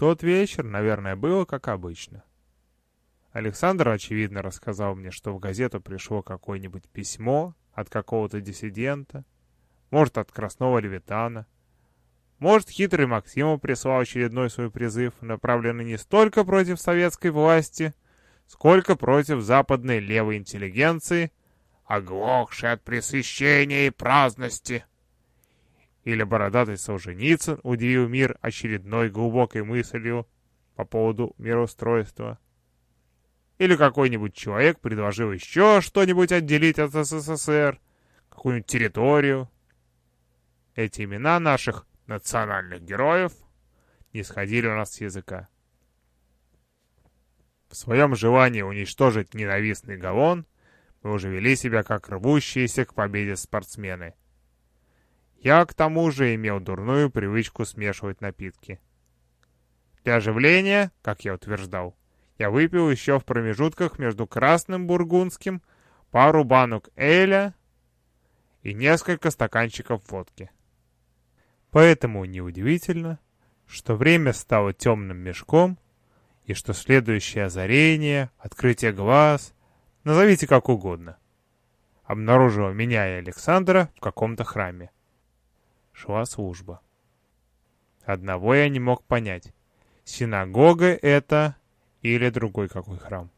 тот вечер, наверное, было как обычно. Александр, очевидно, рассказал мне, что в газету пришло какое-нибудь письмо от какого-то диссидента, может, от Красного Левитана, может, хитрый Максимов прислал очередной свой призыв, направленный не столько против советской власти, сколько против западной левой интеллигенции, оглохшей от пресыщения и праздности. Или бородатый Солженицын удивил мир очередной глубокой мыслью по поводу мироустройства. Или какой-нибудь человек предложил еще что-нибудь отделить от СССР, какую-нибудь территорию. Эти имена наших национальных героев не сходили у нас с языка. В своем желании уничтожить ненавистный Галлон мы уже вели себя как рвущиеся к победе спортсмены. Я, к тому же, имел дурную привычку смешивать напитки. Для оживления, как я утверждал, я выпил еще в промежутках между красным бургундским, пару банок эля и несколько стаканчиков водки. Поэтому неудивительно, что время стало темным мешком, и что следующее озарение, открытие глаз, назовите как угодно, обнаружило меня и Александра в каком-то храме. Шла служба. Одного я не мог понять, синагога это или другой какой храм.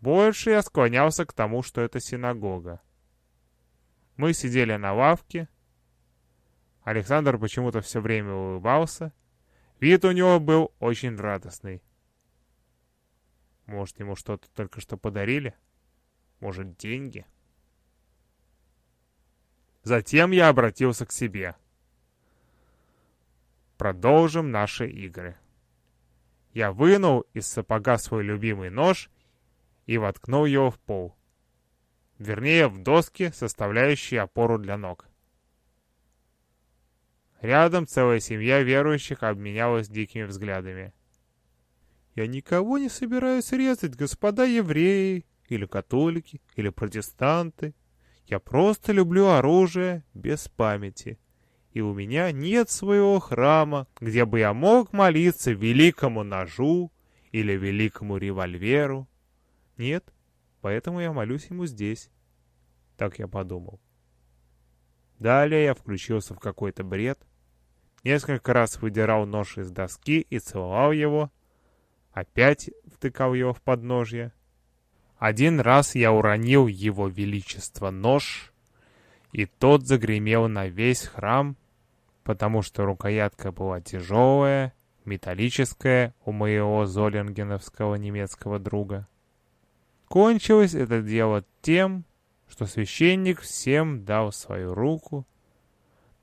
Больше я склонялся к тому, что это синагога. Мы сидели на лавке, Александр почему-то все время улыбался. Вид у него был очень радостный. Может, ему что-то только что подарили? Может, деньги? Затем я обратился к себе. Продолжим наши игры. Я вынул из сапога свой любимый нож и воткнул его в пол. Вернее, в доски, составляющие опору для ног. Рядом целая семья верующих обменялась дикими взглядами. «Я никого не собираюсь резать, господа евреи, или католики, или протестанты. Я просто люблю оружие без памяти. И у меня нет своего храма, где бы я мог молиться великому ножу или великому револьверу. Нет, поэтому я молюсь ему здесь. Так я подумал. Далее я включился в какой-то бред, Несколько раз выдирал нож из доски и целовал его. Опять втыкал его в подножье. Один раз я уронил его величество нож, и тот загремел на весь храм, потому что рукоятка была тяжелая, металлическая у моего золингеновского немецкого друга. Кончилось это дело тем, что священник всем дал свою руку,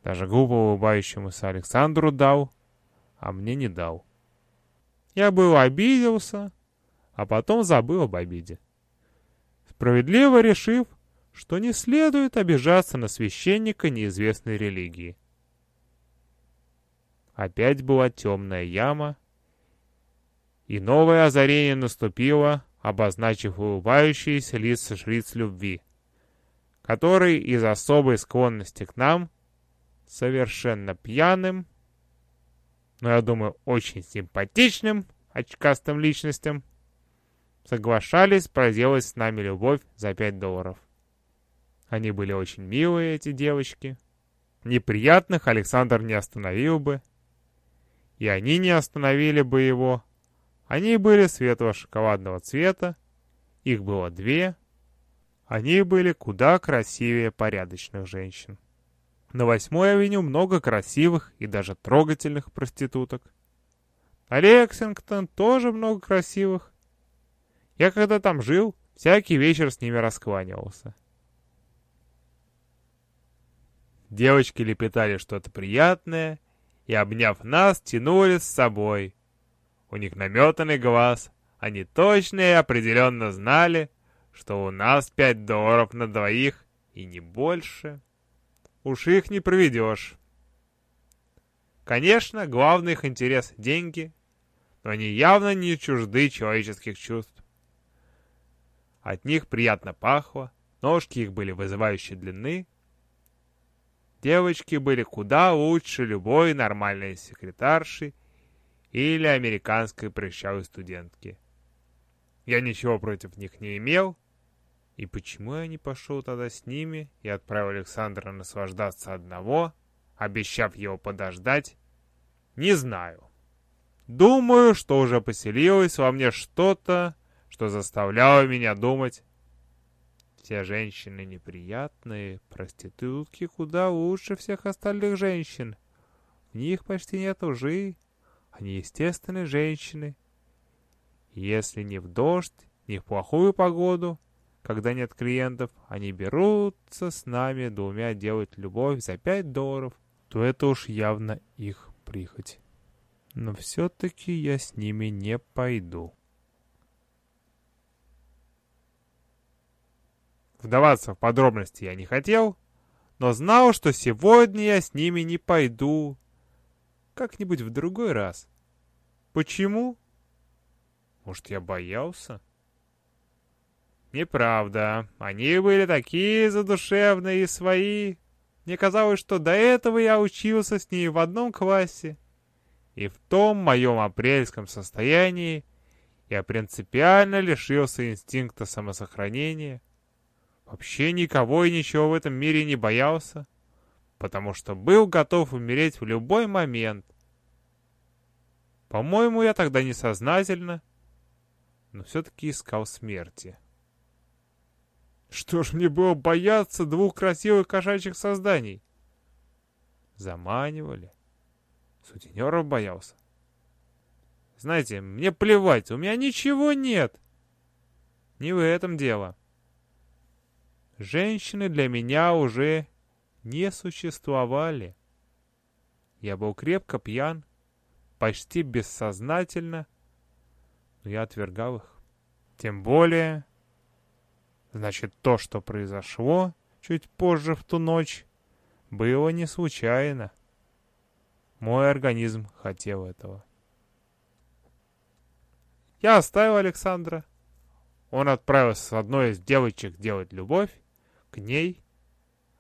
даже глупо улыбающемуся Александру дал, а мне не дал. Я был обиделся, а потом забыл об обиде. Справедливо решив, что не следует обижаться на священника неизвестной религии. Опять была темная яма, и новое озарение наступило, обозначив улыбающиеся лица жриц любви, который из особой склонности к нам совершенно пьяным, но, я думаю, очень симпатичным, очкастым личностям, соглашались проделать с нами любовь за 5 долларов. Они были очень милые, эти девочки. Неприятных Александр не остановил бы. И они не остановили бы его. Они были светло-шоколадного цвета. Их было две. Они были куда красивее порядочных женщин. На восьмой авеню много красивых и даже трогательных проституток. На Лексингтон тоже много красивых. Я когда там жил, всякий вечер с ними раскланивался. Девочки лепетали что-то приятное и, обняв нас, тянули с собой. У них наметанный глаз. Они точно и определенно знали, что у нас пять долларов на двоих и не больше. Уж их не проведешь. Конечно, главный их интерес — деньги, но они явно не чужды человеческих чувств. От них приятно пахло, ножки их были вызывающей длины. Девочки были куда лучше любой нормальной секретарши или американской прыщавой студентки. Я ничего против них не имел, и почему я не пошел тогда с ними и отправил Александра наслаждаться одного, обещав его подождать, не знаю. Думаю, что уже поселилось во мне что-то, что заставляло меня думать. Все женщины неприятные, проститутки куда лучше всех остальных женщин. В них почти нет лжи, они естественные женщины. Если не в дождь, не в плохую погоду, когда нет клиентов, они берутся с нами двумя делать любовь за пять долларов, то это уж явно их прихоть. Но все-таки я с ними не пойду. Вдаваться в подробности я не хотел, но знал, что сегодня я с ними не пойду. Как-нибудь в другой раз. Почему? Может, я боялся? Неправда. Они были такие задушевные и свои. Мне казалось, что до этого я учился с ней в одном классе. И в том моем апрельском состоянии я принципиально лишился инстинкта самосохранения. Вообще никого и ничего в этом мире не боялся, потому что был готов умереть в любой момент. По-моему, я тогда несознательно, но все-таки искал смерти. Что ж мне было бояться двух красивых кошачьих созданий? Заманивали. Сутенеров боялся. Знаете, мне плевать, у меня ничего нет. Не в этом дело. Женщины для меня уже не существовали. Я был крепко пьян, почти бессознательно, но я отвергал их. Тем более, значит, то, что произошло чуть позже в ту ночь, было не случайно. Мой организм хотел этого. Я оставил Александра. Он отправился с одной из девочек делать любовь к ней,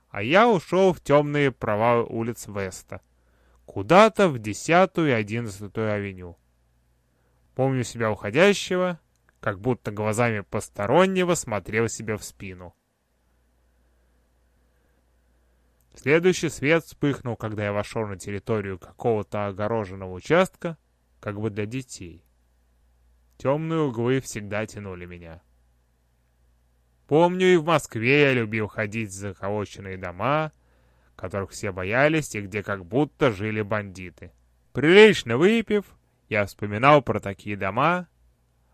а я ушел в темные провалы улиц Веста, куда-то в 10 и 11 авеню. Помню себя уходящего, как будто глазами постороннего смотрел себе в спину. Следующий свет вспыхнул, когда я вошел на территорию какого-то огороженного участка, как бы для детей. Темные углы всегда тянули меня. Помню, и в Москве я любил ходить в заколоченные дома, которых все боялись и где как будто жили бандиты. Прилично выпив, я вспоминал про такие дома,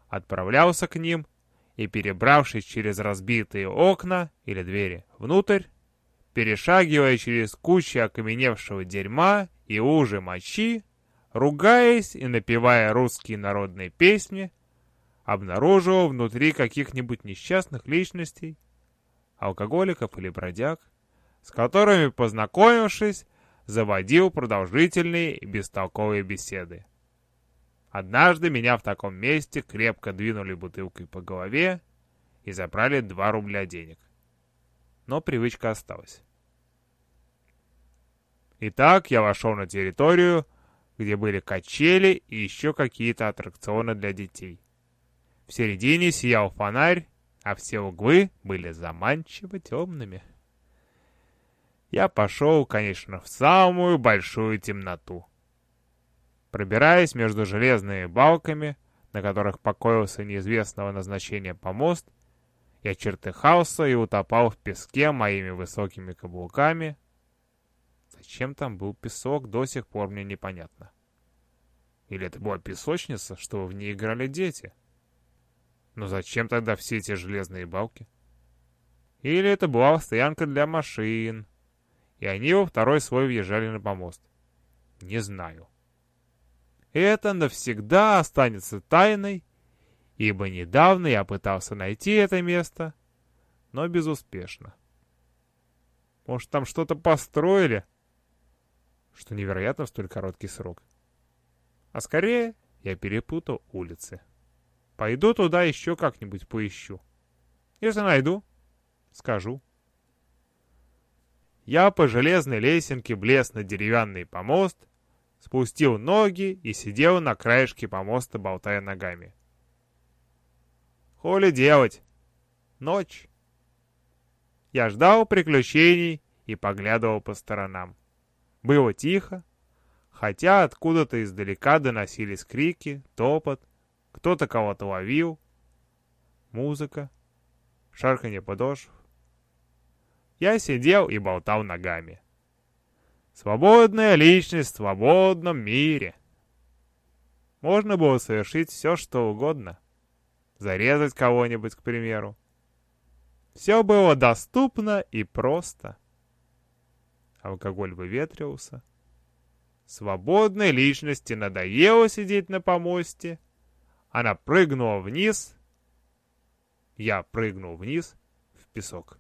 отправлялся к ним и, перебравшись через разбитые окна или двери внутрь, перешагивая через кучу окаменевшего дерьма и ужи мочи, ругаясь и напевая русские народные песни, обнаруживал внутри каких-нибудь несчастных личностей, алкоголиков или бродяг, с которыми, познакомившись, заводил продолжительные и бестолковые беседы. Однажды меня в таком месте крепко двинули бутылкой по голове и забрали 2 рубля денег. Но привычка осталась. Итак, я вошел на территорию, где были качели и еще какие-то аттракционы для детей. В середине сиял фонарь, а все углы были заманчиво темными. Я пошел, конечно, в самую большую темноту. Пробираясь между железными балками, на которых покоился неизвестного назначения помост, я чертыхался и утопал в песке моими высокими каблуками. Зачем там был песок, до сих пор мне непонятно. Или это была песочница, что в ней играли дети? Но зачем тогда все эти железные балки? Или это была стоянка для машин, и они во второй свой въезжали на помост? Не знаю. Это навсегда останется тайной, ибо недавно я пытался найти это место, но безуспешно. Может, там что-то построили? Что невероятно в столь короткий срок. А скорее я перепутал улицы. Пойду туда еще как-нибудь поищу. Если найду, скажу. Я по железной лесенке влез на деревянный помост, спустил ноги и сидел на краешке помоста, болтая ногами. Холи делать? Ночь. Я ждал приключений и поглядывал по сторонам. Было тихо, хотя откуда-то издалека доносились крики, топот, кто-то кого-то ловил, музыка, шарканье подошв. Я сидел и болтал ногами. Свободная личность в свободном мире. Можно было совершить все, что угодно. Зарезать кого-нибудь, к примеру. Все было доступно и просто. Алкоголь выветрился. Свободной личности надоело сидеть на помосте. Она прыгнула вниз. Я прыгнул вниз в песок.